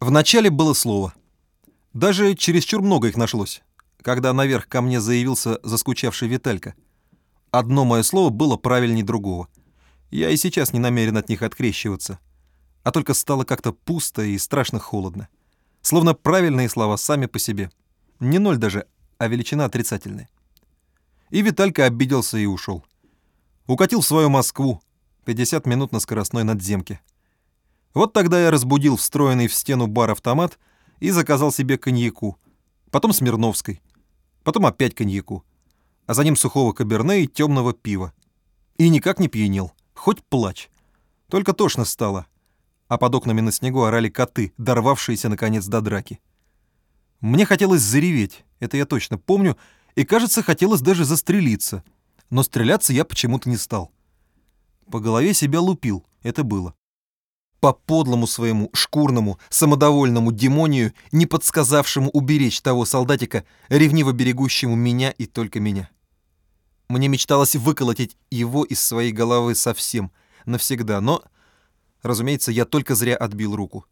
Вначале было слово. Даже чересчур много их нашлось, когда наверх ко мне заявился заскучавший Виталька. Одно мое слово было правильнее другого. Я и сейчас не намерен от них открещиваться. А только стало как-то пусто и страшно холодно. Словно правильные слова сами по себе. Не ноль даже, а величина отрицательная. И Виталька обиделся и ушел. Укатил в свою Москву. 50 минут на скоростной надземке. Вот тогда я разбудил встроенный в стену бар автомат и заказал себе коньяку. Потом Смирновской. Потом опять коньяку. А за ним сухого каберне и темного пива. И никак не пьянел. Хоть плачь. Только тошно стало. А под окнами на снегу орали коты, дорвавшиеся, наконец, до драки. Мне хотелось зареветь, это я точно помню, и, кажется, хотелось даже застрелиться. Но стреляться я почему-то не стал. По голове себя лупил, это было. По подлому своему, шкурному, самодовольному демонию, не подсказавшему уберечь того солдатика, ревниво берегущему меня и только меня. Мне мечталось выколотить его из своей головы совсем, навсегда, но, разумеется, я только зря отбил руку.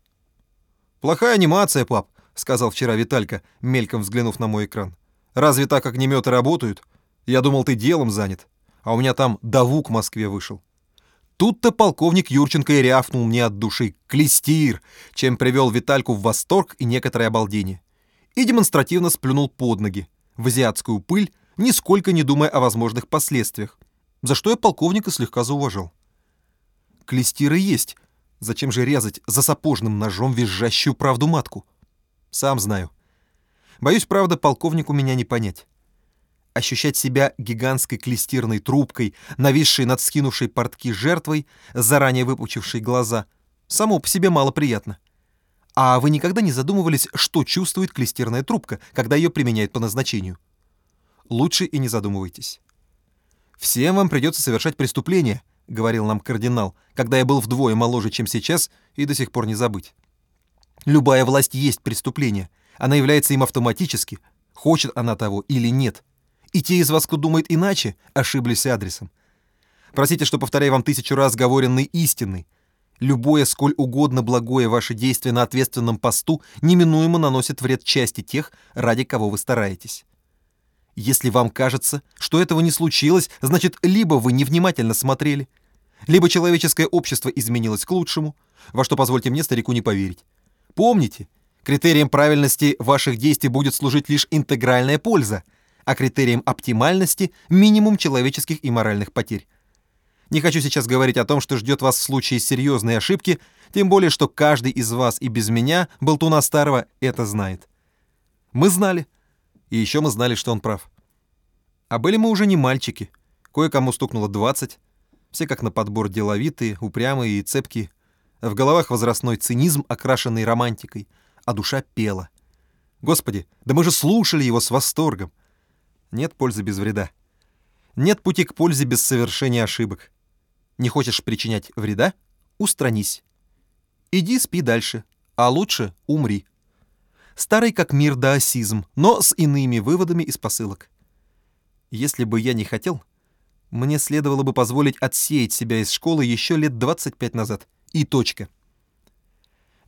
«Плохая анимация, пап», — сказал вчера Виталька, мельком взглянув на мой экран. Разве так огнеметы работают? Я думал, ты делом занят. А у меня там давук в Москве вышел. Тут-то полковник Юрченко и рявкнул мне от души «Клестир», чем привел Витальку в восторг и некоторое обалдение. И демонстративно сплюнул под ноги, в азиатскую пыль, нисколько не думая о возможных последствиях, за что я полковника слегка зауважал. Клестиры есть. Зачем же резать за сапожным ножом визжащую правду матку? Сам знаю. Боюсь, правда, полковнику меня не понять. Ощущать себя гигантской клестирной трубкой, нависшей над скинувшей портки жертвой, заранее выпучившей глаза, само по себе мало приятно. А вы никогда не задумывались, что чувствует клестирная трубка, когда ее применяют по назначению? Лучше и не задумывайтесь. «Всем вам придется совершать преступление», — говорил нам кардинал, когда я был вдвое моложе, чем сейчас, и до сих пор не забыть. «Любая власть есть преступление», — она является им автоматически, хочет она того или нет. И те из вас, кто думает иначе, ошиблись адресом. Простите, что повторяю вам тысячу раз говоренный истинный. Любое, сколь угодно благое ваше действие на ответственном посту неминуемо наносит вред части тех, ради кого вы стараетесь. Если вам кажется, что этого не случилось, значит, либо вы невнимательно смотрели, либо человеческое общество изменилось к лучшему, во что, позвольте мне, старику, не поверить. Помните, Критерием правильности ваших действий будет служить лишь интегральная польза, а критерием оптимальности — минимум человеческих и моральных потерь. Не хочу сейчас говорить о том, что ждет вас в случае серьезной ошибки, тем более, что каждый из вас и без меня, болтуна старого, это знает. Мы знали. И еще мы знали, что он прав. А были мы уже не мальчики. Кое-кому стукнуло 20. Все как на подбор деловитые, упрямые и цепкие. В головах возрастной цинизм, окрашенный романтикой — а душа пела. Господи, да мы же слушали его с восторгом. Нет пользы без вреда. Нет пути к пользе без совершения ошибок. Не хочешь причинять вреда? Устранись. Иди спи дальше, а лучше умри. Старый как мир даосизм, но с иными выводами из посылок. Если бы я не хотел, мне следовало бы позволить отсеять себя из школы еще лет 25 назад. И точка.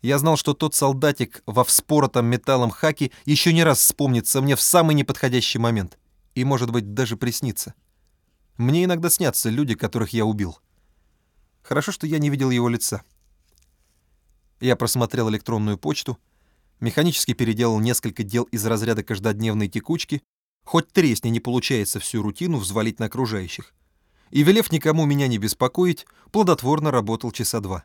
Я знал, что тот солдатик во вспоротом металлом хаке еще не раз вспомнится мне в самый неподходящий момент. И, может быть, даже приснится. Мне иногда снятся люди, которых я убил. Хорошо, что я не видел его лица. Я просмотрел электронную почту, механически переделал несколько дел из разряда каждодневной текучки, хоть тресни не получается всю рутину взвалить на окружающих. И, велев никому меня не беспокоить, плодотворно работал часа два.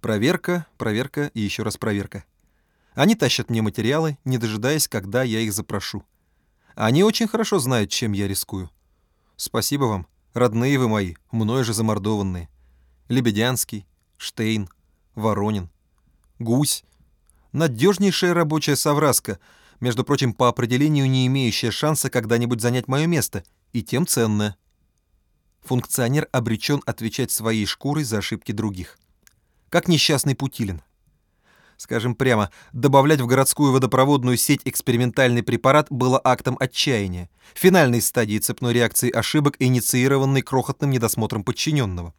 Проверка, проверка и еще раз проверка. Они тащат мне материалы, не дожидаясь, когда я их запрошу. Они очень хорошо знают, чем я рискую. Спасибо вам, родные вы мои, мною же замордованные. Лебедянский, Штейн, Воронин, Гусь. Надежнейшая рабочая совраска, между прочим, по определению не имеющая шанса когда-нибудь занять мое место, и тем ценная. Функционер обречен отвечать своей шкурой за ошибки других как несчастный Путилин. Скажем прямо, добавлять в городскую водопроводную сеть экспериментальный препарат было актом отчаяния, финальной стадии цепной реакции ошибок, инициированной крохотным недосмотром подчиненного.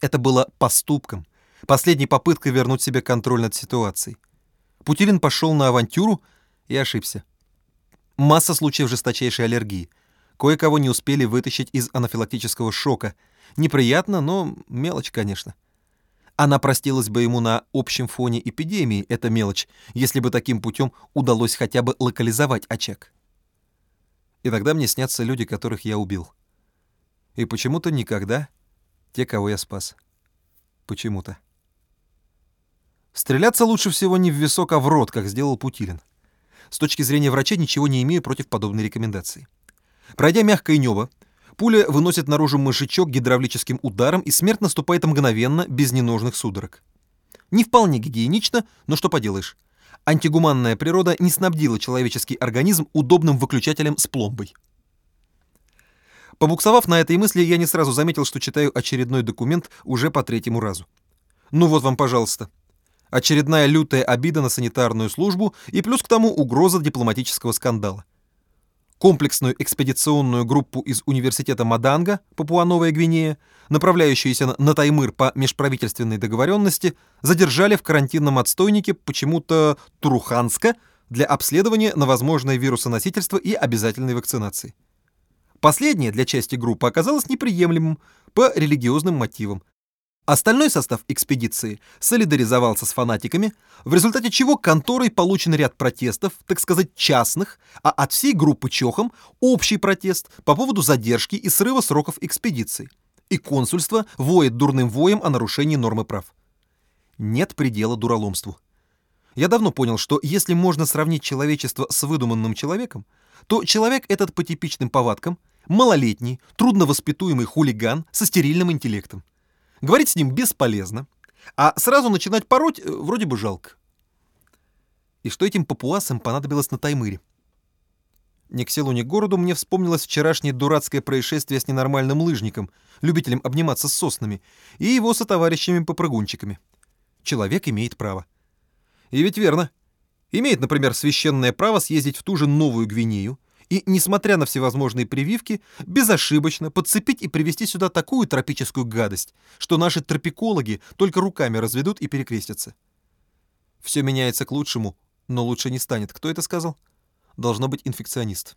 Это было поступком, последней попыткой вернуть себе контроль над ситуацией. Путилин пошел на авантюру и ошибся. Масса случаев жесточайшей аллергии. Кое-кого не успели вытащить из анафилактического шока. Неприятно, но мелочь, конечно. Она простилась бы ему на общем фоне эпидемии, это мелочь, если бы таким путем удалось хотя бы локализовать очаг. Иногда мне снятся люди, которых я убил. И почему-то никогда те, кого я спас. Почему-то. Стреляться лучше всего не в висок, а в рот, как сделал Путилин. С точки зрения врача ничего не имею против подобной рекомендации. Пройдя мягкое небо, пуля выносит наружу мышечок гидравлическим ударом, и смерть наступает мгновенно, без ненужных судорог. Не вполне гигиенично, но что поделаешь. Антигуманная природа не снабдила человеческий организм удобным выключателем с пломбой. Побуксовав на этой мысли, я не сразу заметил, что читаю очередной документ уже по третьему разу. Ну вот вам, пожалуйста. Очередная лютая обида на санитарную службу и плюс к тому угроза дипломатического скандала. Комплексную экспедиционную группу из университета Маданга, Папуа-Новая Гвинея, направляющуюся на Таймыр по межправительственной договоренности, задержали в карантинном отстойнике почему-то Туруханска для обследования на возможное вирусоносительство и обязательной вакцинации. Последнее для части группы оказалось неприемлемым по религиозным мотивам, Остальной состав экспедиции солидаризовался с фанатиками, в результате чего конторой получен ряд протестов, так сказать, частных, а от всей группы Чохом общий протест по поводу задержки и срыва сроков экспедиции. И консульство воет дурным воем о нарушении нормы прав. Нет предела дураломству. Я давно понял, что если можно сравнить человечество с выдуманным человеком, то человек этот по типичным повадкам – малолетний, трудновоспитуемый хулиган со стерильным интеллектом. Говорить с ним бесполезно, а сразу начинать пороть э, вроде бы жалко. И что этим папуасам понадобилось на Таймыре? Ни к селу, ни к городу мне вспомнилось вчерашнее дурацкое происшествие с ненормальным лыжником, любителем обниматься с соснами, и его сотоварищами-попрыгунчиками. Человек имеет право. И ведь верно. Имеет, например, священное право съездить в ту же Новую Гвинею, и, несмотря на всевозможные прививки, безошибочно подцепить и привезти сюда такую тропическую гадость, что наши тропикологи только руками разведут и перекрестятся. Все меняется к лучшему, но лучше не станет. Кто это сказал? Должно быть инфекционист.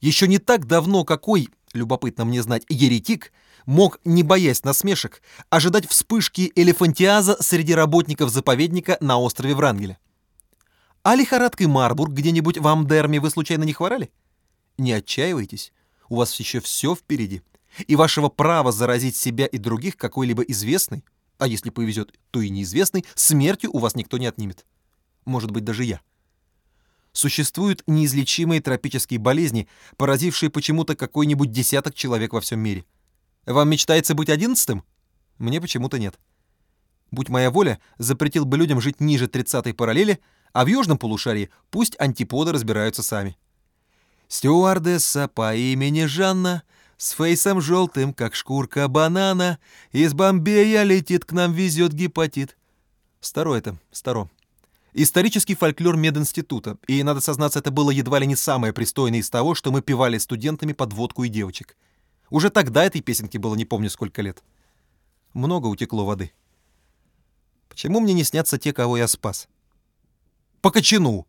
Еще не так давно какой, любопытно мне знать, еретик мог, не боясь насмешек, ожидать вспышки элефантиаза среди работников заповедника на острове Врангеля. А лихорадкой Марбург где-нибудь в Амдерме вы случайно не хворали? Не отчаивайтесь, у вас еще все впереди. И вашего права заразить себя и других какой-либо известной, а если повезет, то и неизвестной, смертью у вас никто не отнимет. Может быть, даже я. Существуют неизлечимые тропические болезни, поразившие почему-то какой-нибудь десяток человек во всем мире. Вам мечтается быть одиннадцатым? Мне почему-то нет. Будь моя воля, запретил бы людям жить ниже 30-й параллели, а в южном полушарии пусть антиподы разбираются сами. Стюардесса по имени Жанна с фейсом желтым, как шкурка банана, из Бомбея летит, к нам везет гепатит. Старо это, старо. Исторический фольклор мединститута, и, надо сознаться, это было едва ли не самое пристойное из того, что мы пивали студентами под водку и девочек. Уже тогда этой песенке было не помню сколько лет. Много утекло воды. Почему мне не снятся те, кого я спас? По кочану.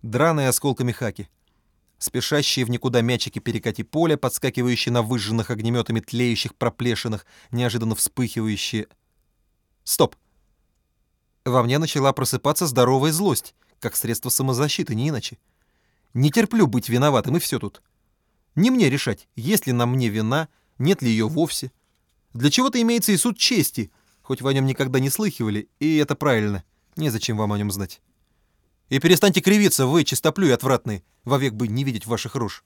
Драные осколками хаки. Спешащие в никуда мячики перекати поля, подскакивающие на выжженных огнеметами тлеющих проплешинах, неожиданно вспыхивающие... Стоп! Во мне начала просыпаться здоровая злость, как средство самозащиты, не иначе. Не терплю быть виноватым, и все тут. Не мне решать, есть ли на мне вина, нет ли ее вовсе. Для чего-то имеется и суд чести, хоть вы о нем никогда не слыхивали, и это правильно. Незачем вам о нем знать. И перестаньте кривиться, вы, чистоплюй отвратный, вовек бы не видеть ваших рож.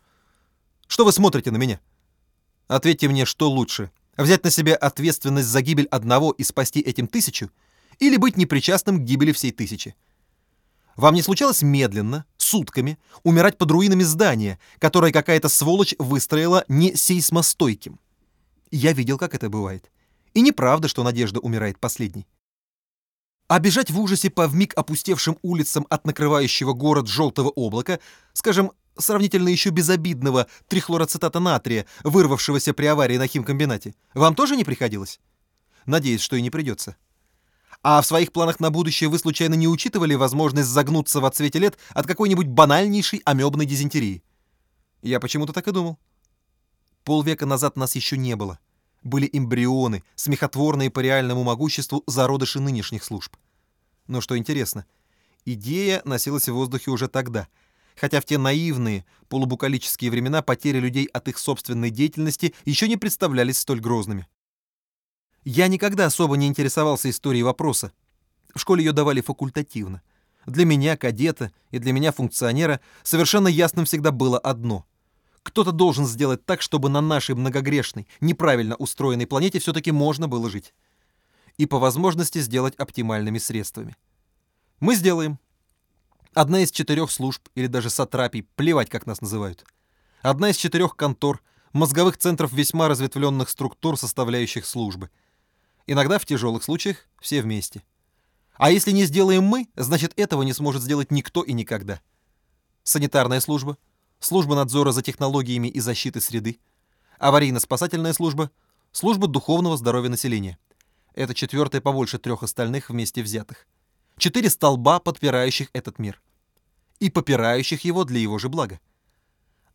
Что вы смотрите на меня? Ответьте мне, что лучше, взять на себя ответственность за гибель одного и спасти этим тысячу, или быть непричастным к гибели всей тысячи? Вам не случалось медленно, сутками, умирать под руинами здания, которое какая-то сволочь выстроила не сейсмостойким? Я видел, как это бывает. И неправда, что Надежда умирает последней. А бежать в ужасе по вмиг опустевшим улицам от накрывающего город желтого облака, скажем, сравнительно еще безобидного трихлороцетата натрия, вырвавшегося при аварии на химкомбинате, вам тоже не приходилось? Надеюсь, что и не придется. А в своих планах на будущее вы случайно не учитывали возможность загнуться в отсвете лет от какой-нибудь банальнейшей амебной дизентерии? Я почему-то так и думал. Полвека назад нас еще не было. Были эмбрионы, смехотворные по реальному могуществу зародыши нынешних служб. Но что интересно, идея носилась в воздухе уже тогда, хотя в те наивные, полубукалические времена потери людей от их собственной деятельности еще не представлялись столь грозными. Я никогда особо не интересовался историей вопроса. В школе ее давали факультативно. Для меня, кадета, и для меня, функционера, совершенно ясным всегда было одно. Кто-то должен сделать так, чтобы на нашей многогрешной, неправильно устроенной планете все-таки можно было жить. И по возможности сделать оптимальными средствами. Мы сделаем. Одна из четырех служб, или даже сатрапий, плевать, как нас называют. Одна из четырех контор, мозговых центров весьма разветвленных структур, составляющих службы — Иногда в тяжелых случаях все вместе. А если не сделаем мы, значит этого не сможет сделать никто и никогда. Санитарная служба, служба надзора за технологиями и защиты среды, аварийно-спасательная служба, служба духовного здоровья населения. Это четвертая побольше трех остальных вместе взятых. Четыре столба, подпирающих этот мир. И попирающих его для его же блага.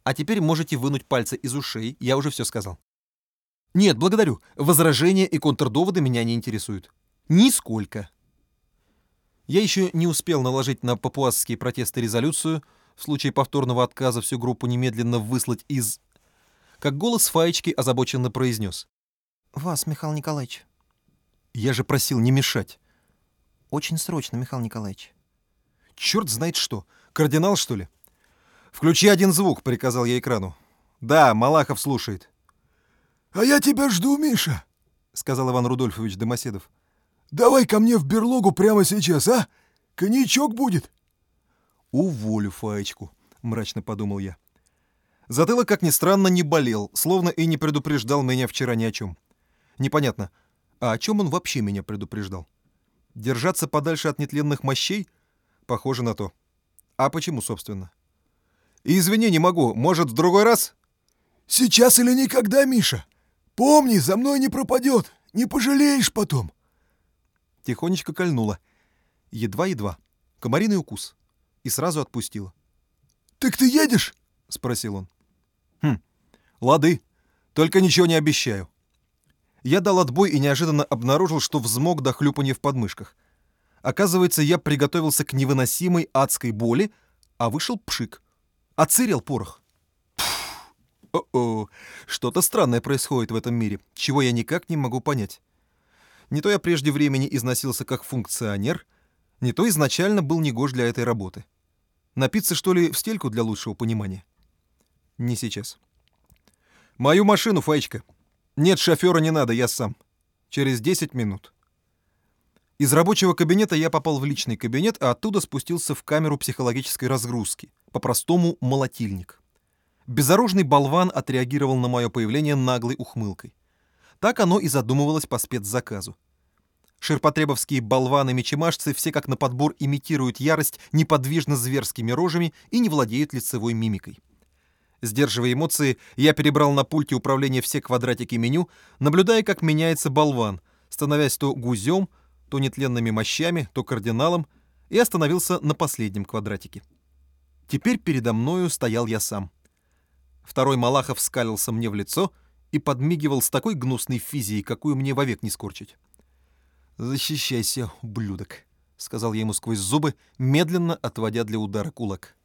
А теперь можете вынуть пальцы из ушей, я уже все сказал. Нет, благодарю. Возражения и контрдоводы меня не интересуют. Нисколько. Я еще не успел наложить на папуасские протесты резолюцию, в случае повторного отказа всю группу немедленно выслать из... Как голос Фаечки озабоченно произнес. «Вас, Михаил Николаевич». Я же просил не мешать. «Очень срочно, Михаил Николаевич». Черт знает что. Кардинал, что ли? «Включи один звук», — приказал я экрану. «Да, Малахов слушает». «А я тебя жду, Миша», — сказал Иван Рудольфович Домоседов. «Давай ко мне в берлогу прямо сейчас, а? Коньячок будет». «Уволю Фаечку», — мрачно подумал я. Затылок, как ни странно, не болел, словно и не предупреждал меня вчера ни о чем. Непонятно, а о чем он вообще меня предупреждал? Держаться подальше от нетленных мощей? Похоже на то. А почему, собственно? «Извини, не могу. Может, в другой раз?» «Сейчас или никогда, Миша. Помни, за мной не пропадет. Не пожалеешь потом. Тихонечко кольнула. Едва-едва. Комариный укус. И сразу отпустила. «Так ты едешь?» — спросил он. «Хм, лады. Только ничего не обещаю». Я дал отбой и неожиданно обнаружил, что взмок до хлюпанья в подмышках. Оказывается, я приготовился к невыносимой адской боли, а вышел пшик. Оцирел порох. О-о, что-то странное происходит в этом мире, чего я никак не могу понять. Не то я прежде времени износился как функционер, не то изначально был негож для этой работы. Напиться, что ли, в стельку для лучшего понимания? Не сейчас. Мою машину, Фаечка. Нет, шофера не надо, я сам. Через 10 минут. Из рабочего кабинета я попал в личный кабинет, а оттуда спустился в камеру психологической разгрузки, по-простому молотильник. Безоружный болван отреагировал на мое появление наглой ухмылкой. Так оно и задумывалось по спецзаказу. Ширпотребовские болваны-мечемашцы все как на подбор имитируют ярость неподвижно зверскими рожами и не владеют лицевой мимикой. Сдерживая эмоции, я перебрал на пульте управления все квадратики меню, наблюдая, как меняется болван, становясь то гузем, то нетленными мощами, то кардиналом, и остановился на последнем квадратике. Теперь передо мною стоял я сам. Второй Малахов скалился мне в лицо и подмигивал с такой гнусной физией, какую мне вовек не скорчить. «Защищайся, ублюдок», — сказал я ему сквозь зубы, медленно отводя для удара кулак.